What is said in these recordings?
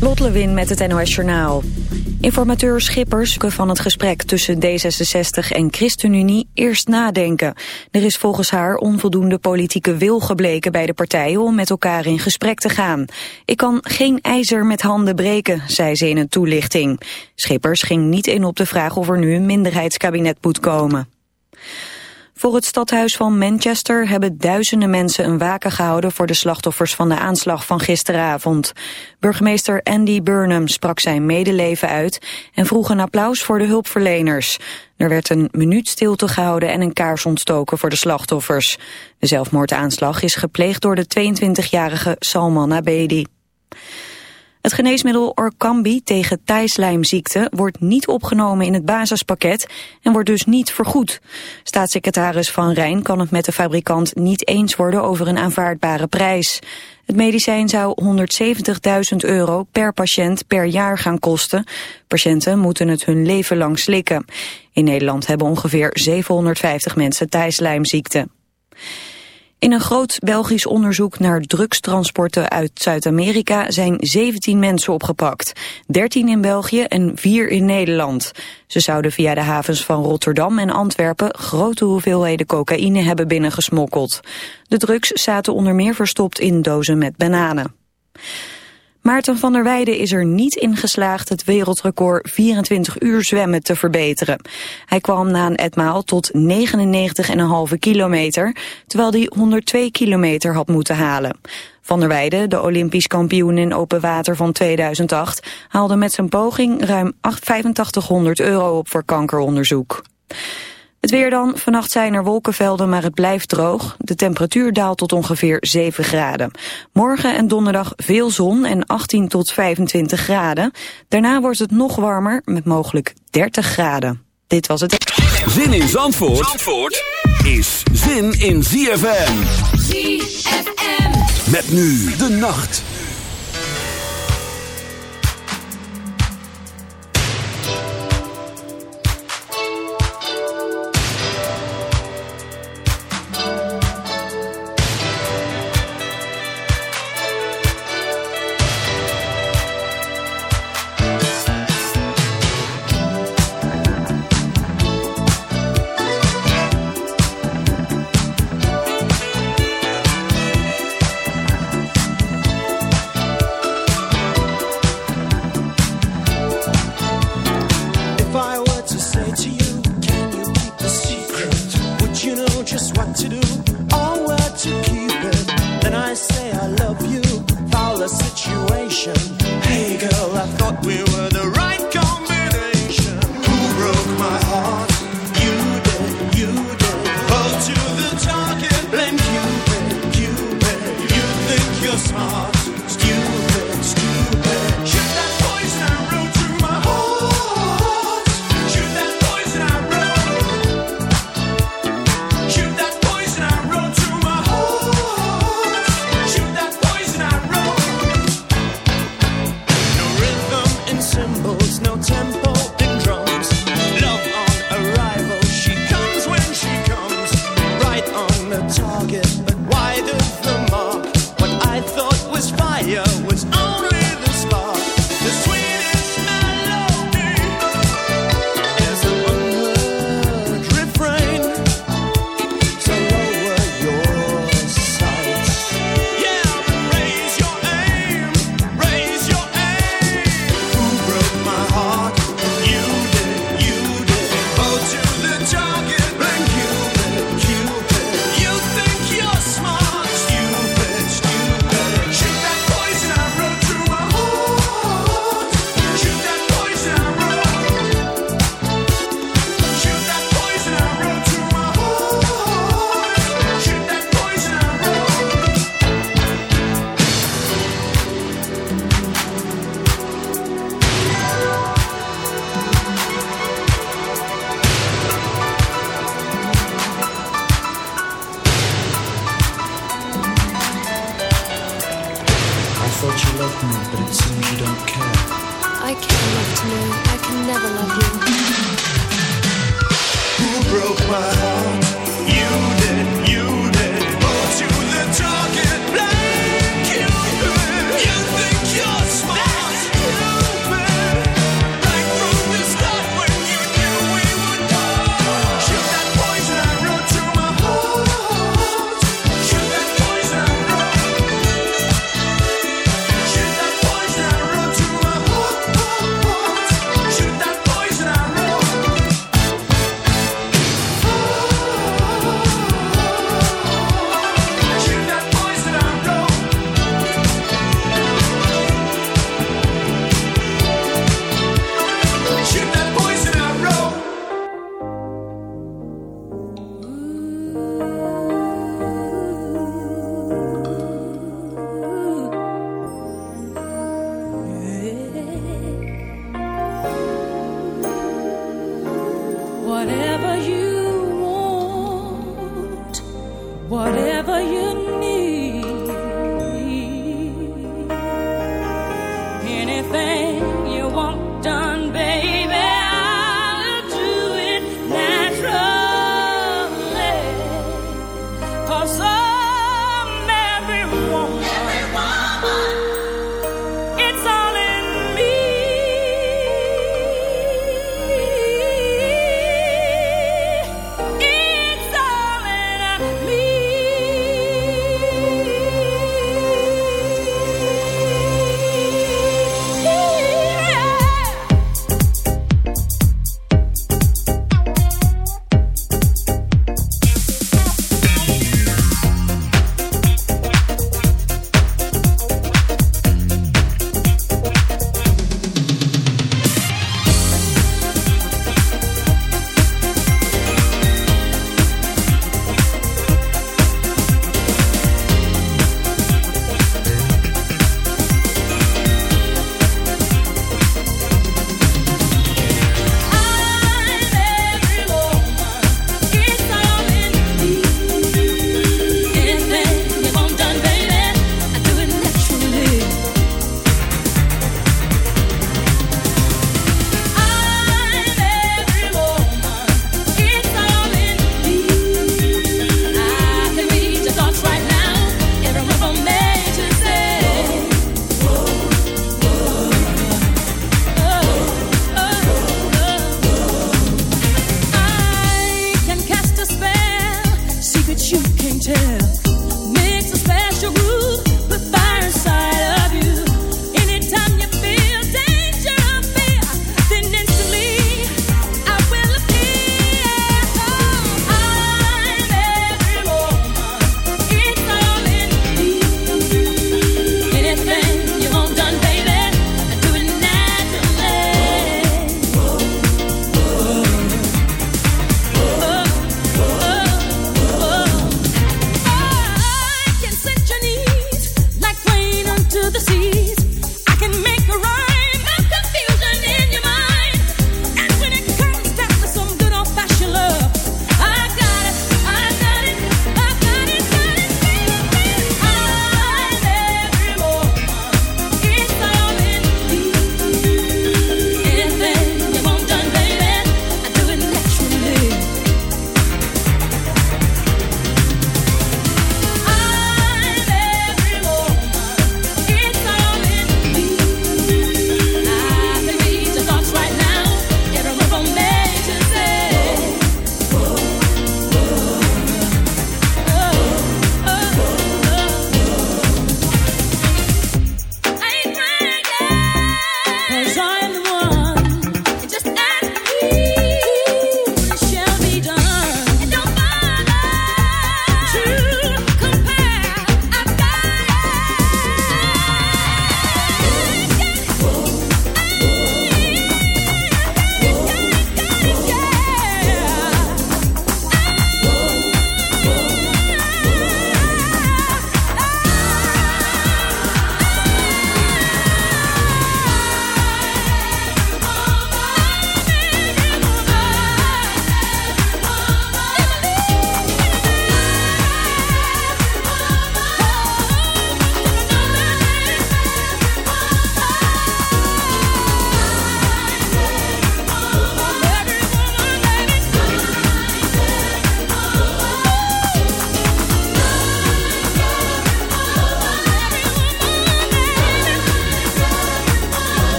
Lot Lewin met het NOS Journaal. Informateur Schippers van het gesprek tussen D66 en ChristenUnie eerst nadenken. Er is volgens haar onvoldoende politieke wil gebleken bij de partijen om met elkaar in gesprek te gaan. Ik kan geen ijzer met handen breken, zei ze in een toelichting. Schippers ging niet in op de vraag of er nu een minderheidskabinet moet komen. Voor het stadhuis van Manchester hebben duizenden mensen een waken gehouden voor de slachtoffers van de aanslag van gisteravond. Burgemeester Andy Burnham sprak zijn medeleven uit en vroeg een applaus voor de hulpverleners. Er werd een minuut stilte gehouden en een kaars ontstoken voor de slachtoffers. De zelfmoordaanslag is gepleegd door de 22-jarige Salman Abedi. Het geneesmiddel Orkambi tegen thijslijmziekte wordt niet opgenomen in het basispakket en wordt dus niet vergoed. Staatssecretaris Van Rijn kan het met de fabrikant niet eens worden over een aanvaardbare prijs. Het medicijn zou 170.000 euro per patiënt per jaar gaan kosten. Patiënten moeten het hun leven lang slikken. In Nederland hebben ongeveer 750 mensen thijslijmziekte. In een groot Belgisch onderzoek naar drugstransporten uit Zuid-Amerika zijn 17 mensen opgepakt. 13 in België en 4 in Nederland. Ze zouden via de havens van Rotterdam en Antwerpen grote hoeveelheden cocaïne hebben binnengesmokkeld. De drugs zaten onder meer verstopt in dozen met bananen. Maarten van der Weijden is er niet in geslaagd het wereldrecord 24 uur zwemmen te verbeteren. Hij kwam na een etmaal tot 99,5 kilometer, terwijl hij 102 kilometer had moeten halen. Van der Weijden, de Olympisch kampioen in open water van 2008, haalde met zijn poging ruim 8500 euro op voor kankeronderzoek. Het weer dan. Vannacht zijn er wolkenvelden, maar het blijft droog. De temperatuur daalt tot ongeveer 7 graden. Morgen en donderdag veel zon en 18 tot 25 graden. Daarna wordt het nog warmer met mogelijk 30 graden. Dit was het. Zin in Zandvoort, Zandvoort is zin in ZFM. ZFM. Met nu de nacht.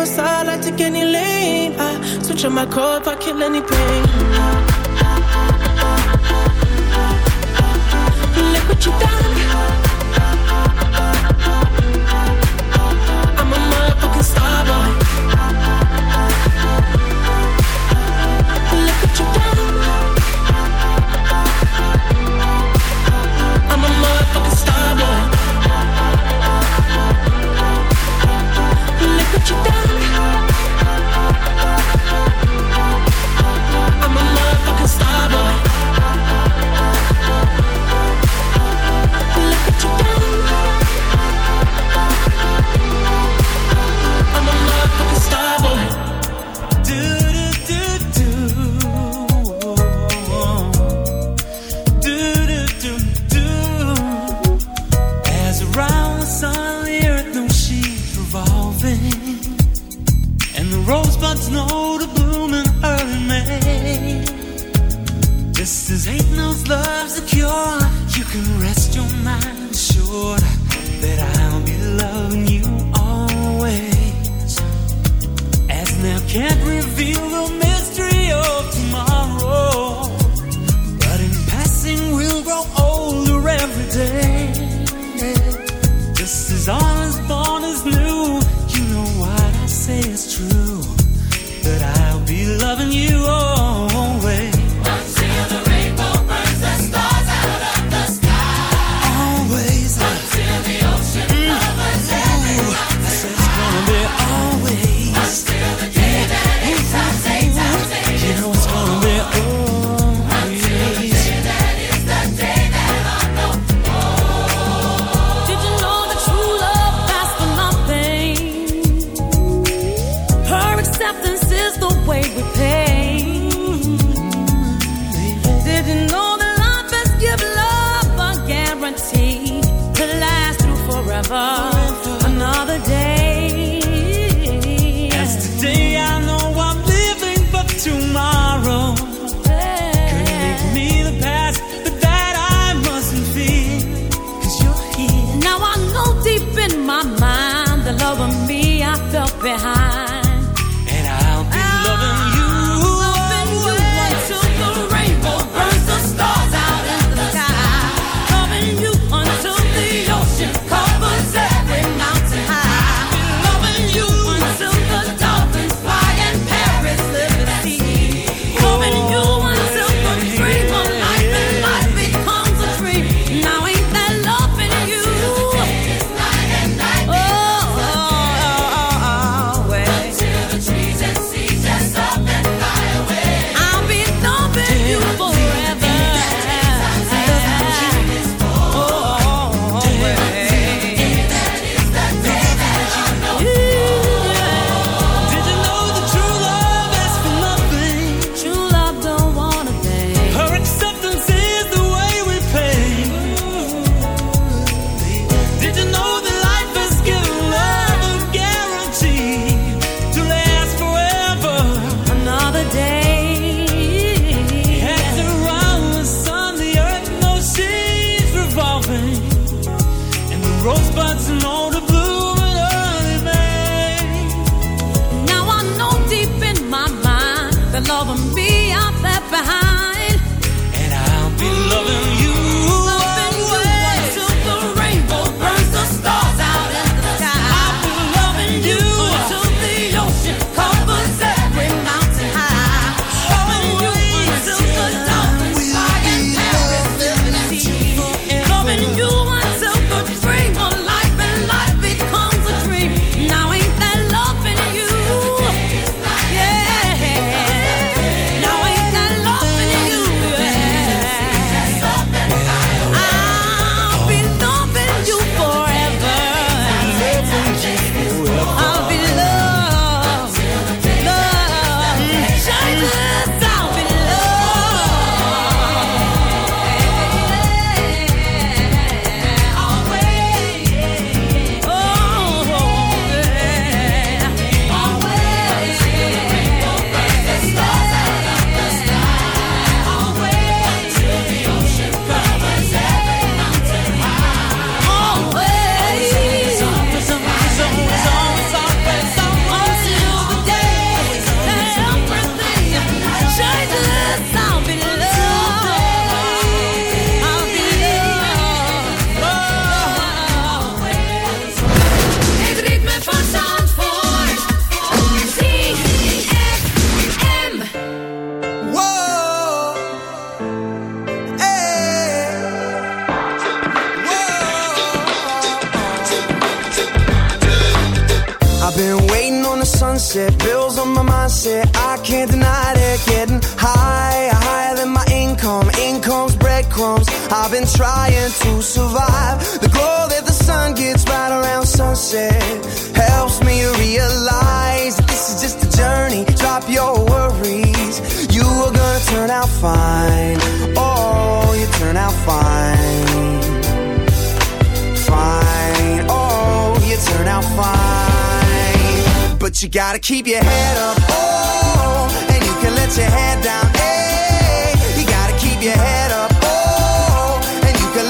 my side, I take any lane. I switch on my core if I kill any pain. Look what you done. I'm a motherfucking star boy. Look what you done. I'm a motherfucking star boy. Look what you done.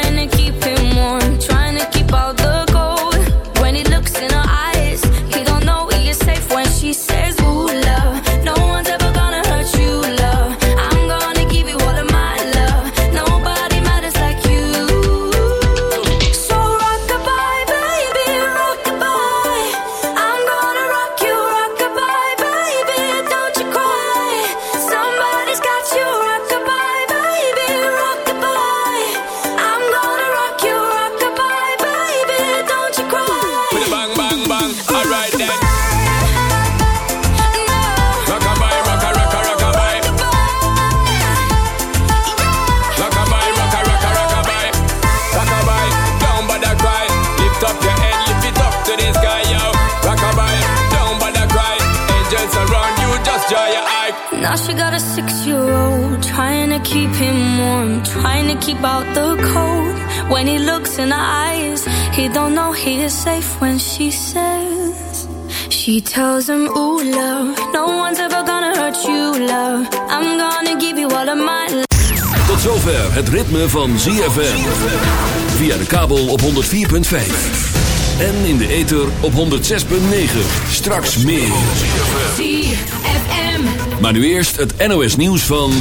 to keep keep him warm, trying to keep out the cold. When he looks in her eyes, he don't know he is safe when she says. She tells him, ooh, love, no one's ever gonna hurt you, love. I'm gonna give you all of my love. Tot zover het ritme van ZFM. Via de kabel op 104.5. En in de ether op 106.9. Straks meer. ZFM. Maar nu eerst het NOS nieuws van...